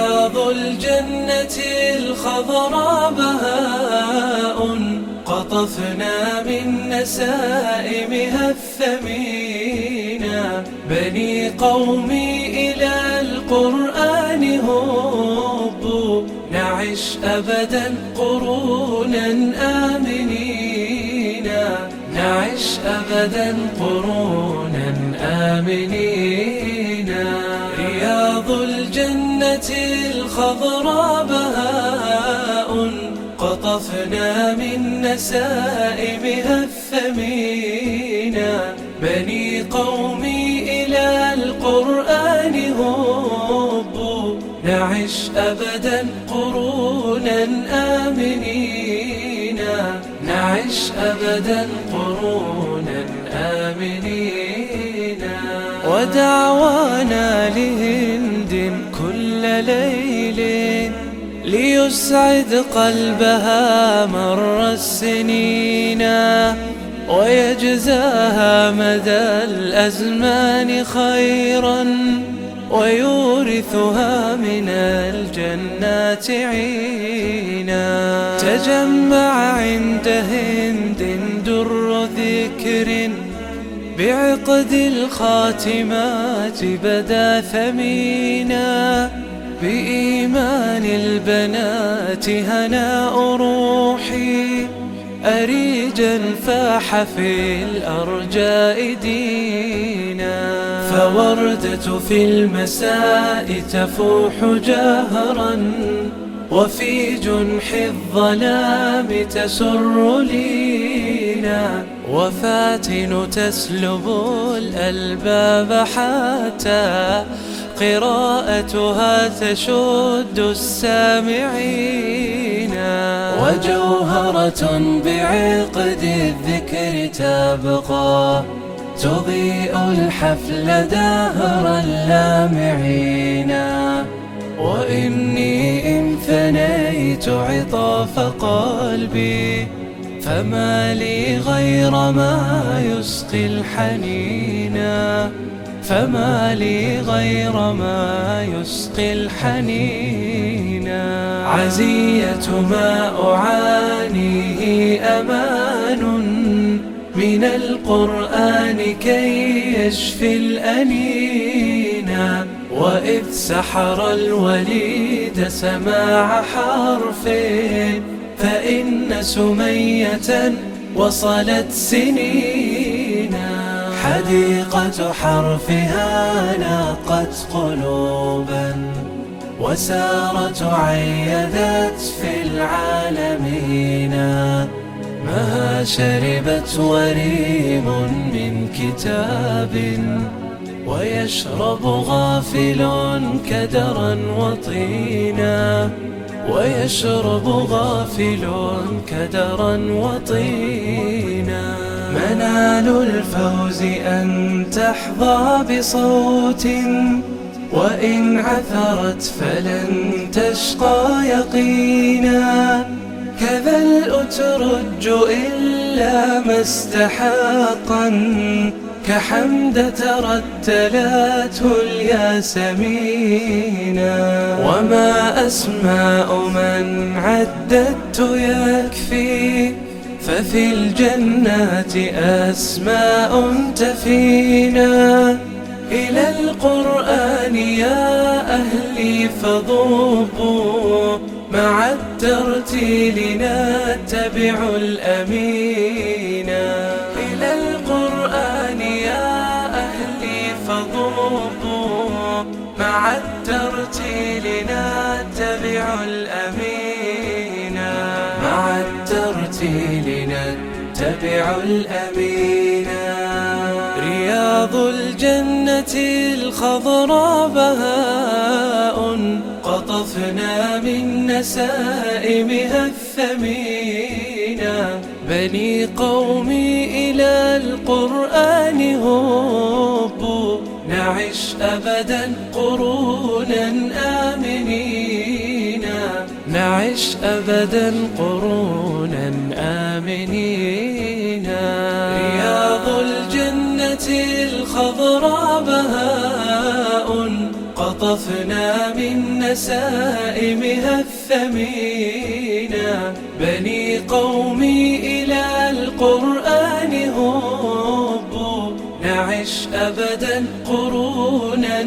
رياض الجنة الخضراء بهاء قطفنا من نسائمها الثمينا بني قومي إلى القرآن هبوا نعش أبدا قرونا آمنين. نعش أبدا قرونا آمنين. الجنة الخضراء بهاء قطفنا من نسائمها الثمينة بني قومي إلى القرآن هبوا نعش أبدا قرونا آمنين نعش أبدا قرونا آمنين ودعوانا لهند كل ليل ليسعد قلبها مر السنين ويجزاها مدى الأزمان خيرا ويورثها من الجنات عينا. تجمع عند هند در ذكر بعقد الخاتمات بدا ثمينا. بإيمان البنات هناء روحي أريجا فاح في الأرجاء دينا. فوردة في المساء تفوح جهرا وفي جنح الظلام تسر لينا. وفاتن تسلب الألباب حتى قراءتها تشد السامعين. وجوهرة بعقد الذكر تبقى تضيء الحفل دهر اللامعين. وإني إن ثنيت عطاف قلبي فما لي غير ما يسقي الحنينا فما لي غير ما يسقي الحنينا عزية ما أعانيه أمان من القرآن كي يشفي الأنينا وإذ سحر الوليد سماع حرف فإن سمية وصلت سنينا حديقة حرفها ناقت قلوبا وسارت عيدت في العالمين. مها شربت وريم من كتاب ويشرب غافل كدرا وطينا. ويشرب غافل كدرا وطينا. منال الفوز أن تحظى بصوت وإن عثرت فلن تشقى يقينا. كذا الأترج إلا ما استحقا كحمد ترتلته الياسمينا وما أسماء من عددت يكفي ففي الجنات أسماء تفينا. إلى القرآن يا أهلي فضوبوا مع الترتيل نتبع الأمينا إلى القرآن يا أهلي فضوبوا مع الترتيل نتبع الترتيل نتبع الأمينا رياض الجنة الخضراء بهاء قطفنا من نسائمها الثمينة بني قومي إلى القرآن هبوا نعش أبدا قرونا آمنين. نعش أبدا قرونا آمنين. رياض الجنة الخضراء بهاء قطف عرفنا من نسائمها الثمينة بني قومي إلى القرآن هبوا نعش أبدا قرونا